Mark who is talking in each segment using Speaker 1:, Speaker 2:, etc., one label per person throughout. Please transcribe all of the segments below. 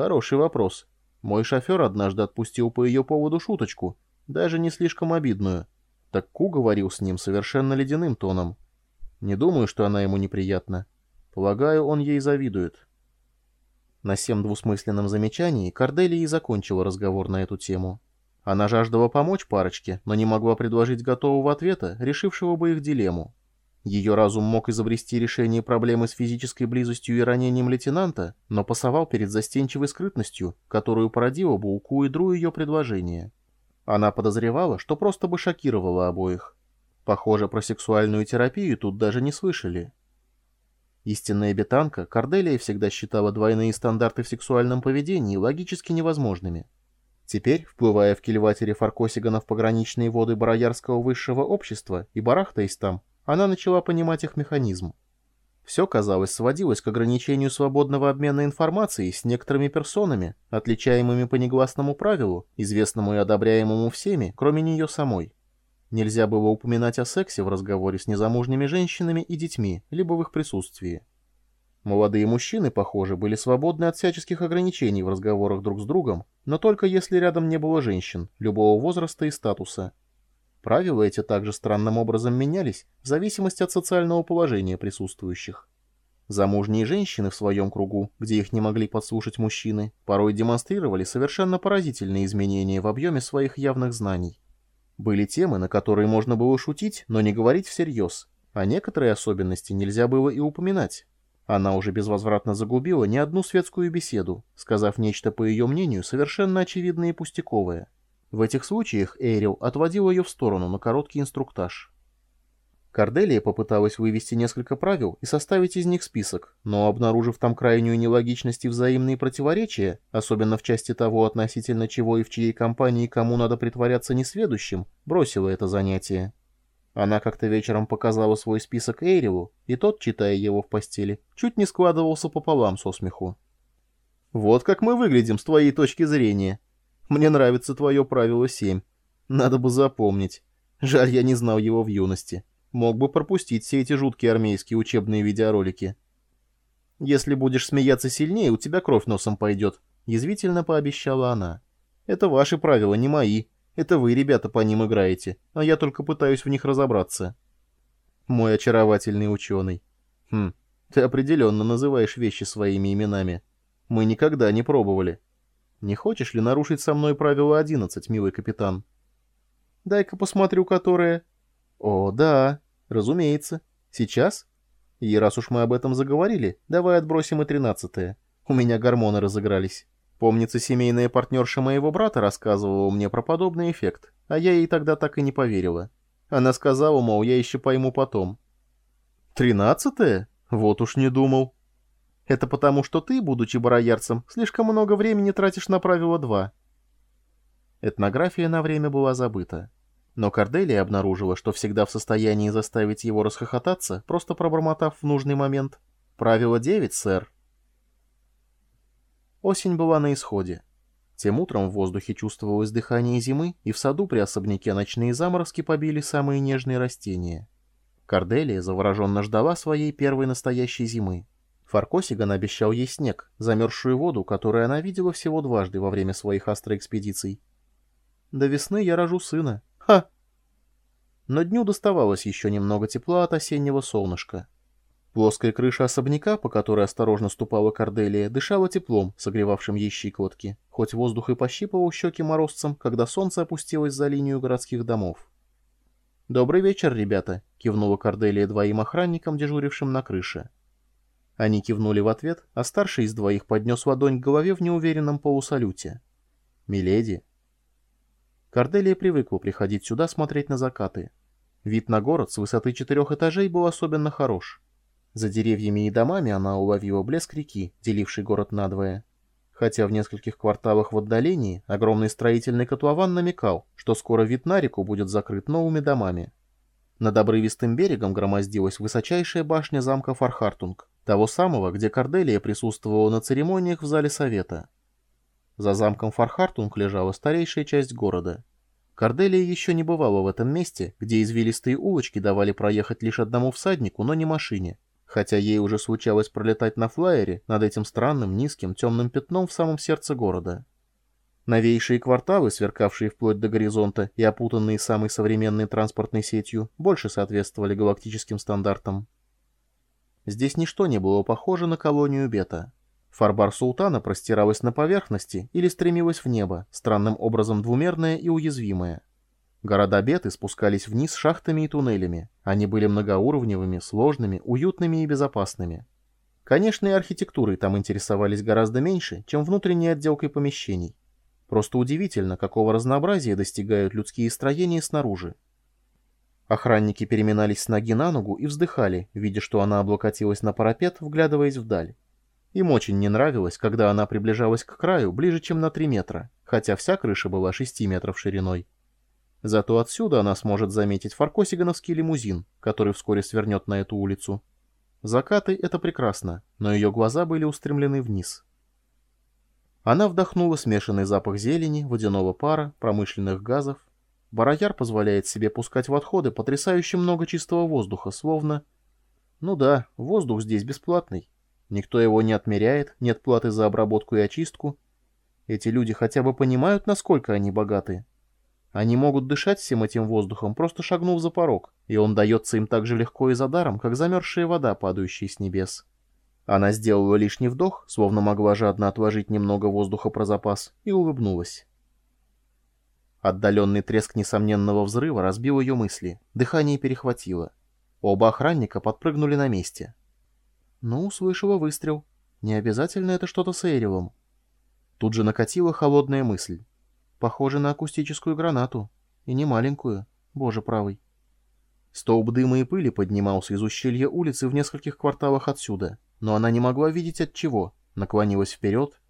Speaker 1: Хороший вопрос. Мой шофер однажды отпустил по ее поводу шуточку, даже не слишком обидную. Так Ку говорил с ним совершенно ледяным тоном. Не думаю, что она ему неприятна. Полагаю, он ей завидует. На всем двусмысленном замечании Корделия и закончила разговор на эту тему. Она жаждала помочь парочке, но не могла предложить готового ответа, решившего бы их дилемму. Ее разум мог изобрести решение проблемы с физической близостью и ранением лейтенанта, но пасовал перед застенчивой скрытностью, которую породило бы у Ку и Дру ее предложение. Она подозревала, что просто бы шокировала обоих. Похоже, про сексуальную терапию тут даже не слышали. Истинная бетанка, Корделия всегда считала двойные стандарты в сексуальном поведении логически невозможными. Теперь, вплывая в кильватере Фаркосигана в пограничные воды бароярского высшего общества и барахтаясь там, она начала понимать их механизм. Все, казалось, сводилось к ограничению свободного обмена информацией с некоторыми персонами, отличаемыми по негласному правилу, известному и одобряемому всеми, кроме нее самой. Нельзя было упоминать о сексе в разговоре с незамужними женщинами и детьми, либо в их присутствии. Молодые мужчины, похоже, были свободны от всяческих ограничений в разговорах друг с другом, но только если рядом не было женщин, любого возраста и статуса. Правила эти также странным образом менялись в зависимости от социального положения присутствующих. Замужние женщины в своем кругу, где их не могли подслушать мужчины, порой демонстрировали совершенно поразительные изменения в объеме своих явных знаний. Были темы, на которые можно было шутить, но не говорить всерьез, а некоторые особенности нельзя было и упоминать. Она уже безвозвратно загубила не одну светскую беседу, сказав нечто, по ее мнению, совершенно очевидное и пустяковое. В этих случаях Эйрил отводил ее в сторону на короткий инструктаж. Корделия попыталась вывести несколько правил и составить из них список, но, обнаружив там крайнюю нелогичность и взаимные противоречия, особенно в части того, относительно чего и в чьей компании кому надо притворяться несведущим, бросила это занятие. Она как-то вечером показала свой список Эйрилу, и тот, читая его в постели, чуть не складывался пополам со смеху. «Вот как мы выглядим с твоей точки зрения. Мне нравится твое правило 7. Надо бы запомнить. Жаль, я не знал его в юности». Мог бы пропустить все эти жуткие армейские учебные видеоролики. «Если будешь смеяться сильнее, у тебя кровь носом пойдет», — язвительно пообещала она. «Это ваши правила, не мои. Это вы, ребята, по ним играете, а я только пытаюсь в них разобраться». «Мой очаровательный ученый». «Хм, ты определенно называешь вещи своими именами. Мы никогда не пробовали. Не хочешь ли нарушить со мной правило 11, милый капитан?» «Дай-ка посмотрю, которое...» «О, да, разумеется. Сейчас? И раз уж мы об этом заговорили, давай отбросим и тринадцатое. У меня гормоны разыгрались. Помнится, семейная партнерша моего брата рассказывала мне про подобный эффект, а я ей тогда так и не поверила. Она сказала, мол, я еще пойму потом. «Тринадцатое? Вот уж не думал». «Это потому, что ты, будучи бароярцем, слишком много времени тратишь на правило два». Этнография на время была забыта. Но Корделия обнаружила, что всегда в состоянии заставить его расхохотаться, просто пробормотав в нужный момент. «Правило 9, сэр». Осень была на исходе. Тем утром в воздухе чувствовалось дыхание зимы, и в саду при особняке ночные заморозки побили самые нежные растения. Корделия завороженно ждала своей первой настоящей зимы. Фаркосиган обещал ей снег, замерзшую воду, которую она видела всего дважды во время своих астроэкспедиций. «До весны я рожу сына», Ха! Но дню доставалось еще немного тепла от осеннего солнышка. Плоская крыша особняка, по которой осторожно ступала Корделия, дышала теплом, согревавшим ей щиколотки, хоть воздух и пощипывал щеки морозцем, когда солнце опустилось за линию городских домов. «Добрый вечер, ребята», — кивнула Корделия двоим охранникам, дежурившим на крыше. Они кивнули в ответ, а старший из двоих поднес ладонь к голове в неуверенном полусалюте. «Миледи», Корделия привыкла приходить сюда смотреть на закаты. Вид на город с высоты четырех этажей был особенно хорош. За деревьями и домами она уловила блеск реки, деливший город надвое. Хотя в нескольких кварталах в отдалении огромный строительный котлован намекал, что скоро вид на реку будет закрыт новыми домами. Над обрывистым берегом громоздилась высочайшая башня замка Фархартунг, того самого, где Корделия присутствовала на церемониях в зале совета. За замком Фархартунг лежала старейшая часть города. Корделия еще не бывала в этом месте, где извилистые улочки давали проехать лишь одному всаднику, но не машине, хотя ей уже случалось пролетать на флайере над этим странным, низким, темным пятном в самом сердце города. Новейшие кварталы, сверкавшие вплоть до горизонта и опутанные самой современной транспортной сетью, больше соответствовали галактическим стандартам. Здесь ничто не было похоже на колонию Бета. Фарбар Султана простиралась на поверхности или стремилась в небо, странным образом двумерная и уязвимая. Города Беты спускались вниз шахтами и туннелями. Они были многоуровневыми, сложными, уютными и безопасными. Конечно, и архитектурой там интересовались гораздо меньше, чем внутренней отделкой помещений. Просто удивительно, какого разнообразия достигают людские строения снаружи. Охранники переминались с ноги на ногу и вздыхали, видя, что она облокотилась на парапет, вглядываясь вдаль. Им очень не нравилось, когда она приближалась к краю ближе, чем на 3 метра, хотя вся крыша была 6 метров шириной. Зато отсюда она сможет заметить фаркосигановский лимузин, который вскоре свернет на эту улицу. Закаты — это прекрасно, но ее глаза были устремлены вниз. Она вдохнула смешанный запах зелени, водяного пара, промышленных газов. Барояр позволяет себе пускать в отходы потрясающе много чистого воздуха, словно... Ну да, воздух здесь бесплатный. Никто его не отмеряет, нет платы за обработку и очистку. Эти люди хотя бы понимают, насколько они богаты. Они могут дышать всем этим воздухом, просто шагнув за порог, и он дается им так же легко и за даром, как замерзшая вода, падающая с небес. Она сделала лишний вдох, словно могла жадно отложить немного воздуха про запас, и улыбнулась. Отдаленный треск несомненного взрыва разбил ее мысли, дыхание перехватило. Оба охранника подпрыгнули на месте. Ну, услышала выстрел. Не обязательно это что-то с Эрилом. Тут же накатила холодная мысль. Похоже на акустическую гранату. И не маленькую. Боже правый. Столб дыма и пыли поднимался из ущелья улицы в нескольких кварталах отсюда, но она не могла видеть от чего, наклонилась вперед.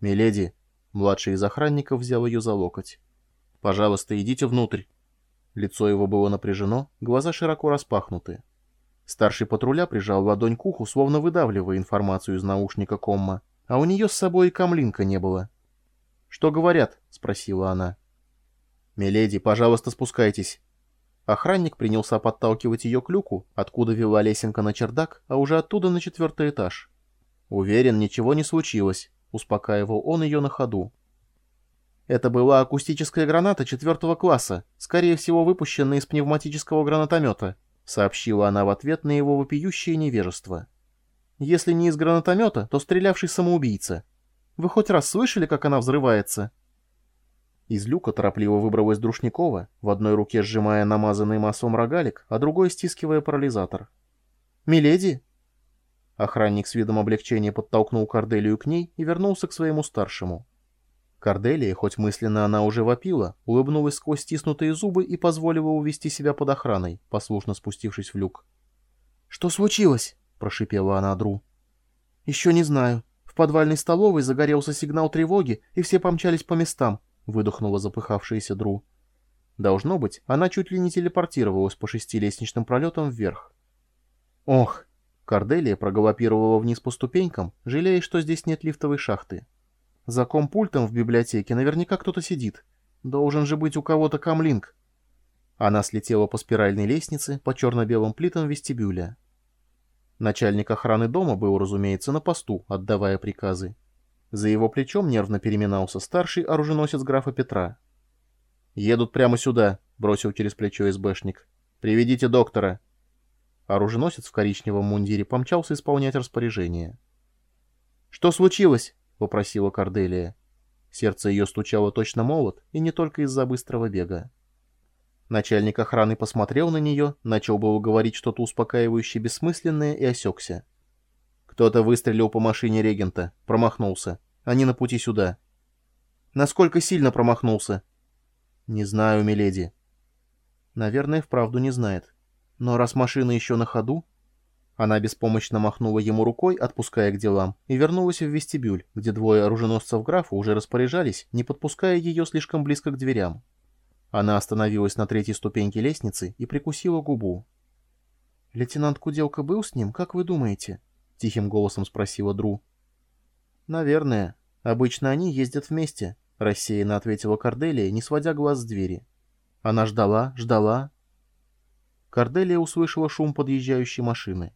Speaker 1: «Миледи!» — младший из охранников взял ее за локоть. «Пожалуйста, идите внутрь». Лицо его было напряжено, глаза широко распахнуты. Старший патруля прижал ладонь к уху, словно выдавливая информацию из наушника комма, а у нее с собой и камлинка не было. «Что говорят?» — спросила она. «Миледи, пожалуйста, спускайтесь». Охранник принялся подталкивать ее к люку, откуда вела лесенка на чердак, а уже оттуда на четвертый этаж. «Уверен, ничего не случилось», — успокаивал он ее на ходу. Это была акустическая граната четвертого класса, скорее всего выпущенная из пневматического гранатомета, сообщила она в ответ на его вопиющее невежество. Если не из гранатомета, то стрелявший самоубийца. Вы хоть раз слышали, как она взрывается?» Из люка торопливо выбралась Друшникова, в одной руке сжимая намазанный маслом рогалик, а другой стискивая парализатор. «Миледи?» Охранник с видом облегчения подтолкнул Корделию к ней и вернулся к своему старшему. Корделия, хоть мысленно она уже вопила, улыбнулась сквозь стиснутые зубы и позволила увести себя под охраной, послушно спустившись в люк. «Что случилось?» — прошипела она Дру. «Еще не знаю. В подвальной столовой загорелся сигнал тревоги, и все помчались по местам, — выдохнула запыхавшаяся Дру. Должно быть, она чуть ли не телепортировалась по шести лестничным пролетам вверх. Ох! Корделия прогалопировала вниз по ступенькам, жалея, что здесь нет лифтовой шахты. За компультом в библиотеке наверняка кто-то сидит. Должен же быть у кого-то камлинг. Она слетела по спиральной лестнице по черно-белым плитам вестибюля. Начальник охраны дома был, разумеется, на посту, отдавая приказы. За его плечом нервно переминался старший оруженосец графа Петра. «Едут прямо сюда», — бросил через плечо СБшник. «Приведите доктора». Оруженосец в коричневом мундире помчался исполнять распоряжение. «Что случилось?» — попросила Корделия. Сердце ее стучало точно молот, и не только из-за быстрого бега. Начальник охраны посмотрел на нее, начал было говорить что-то успокаивающее бессмысленное и осекся. Кто-то выстрелил по машине регента, промахнулся. Они на пути сюда. Насколько сильно промахнулся? Не знаю, миледи. Наверное, вправду не знает. Но раз машина еще на ходу... Она беспомощно махнула ему рукой, отпуская к делам, и вернулась в вестибюль, где двое оруженосцев графа уже распоряжались, не подпуская ее слишком близко к дверям. Она остановилась на третьей ступеньке лестницы и прикусила губу. «Лейтенант Куделка был с ним, как вы думаете?» — тихим голосом спросила Дру. «Наверное. Обычно они ездят вместе», — рассеянно ответила Корделия, не сводя глаз с двери. Она ждала, ждала. Корделия услышала шум подъезжающей машины.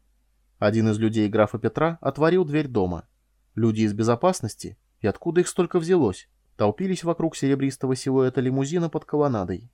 Speaker 1: Один из людей графа Петра отворил дверь дома. Люди из безопасности, и откуда их столько взялось, толпились вокруг серебристого силуэта лимузина под колоннадой.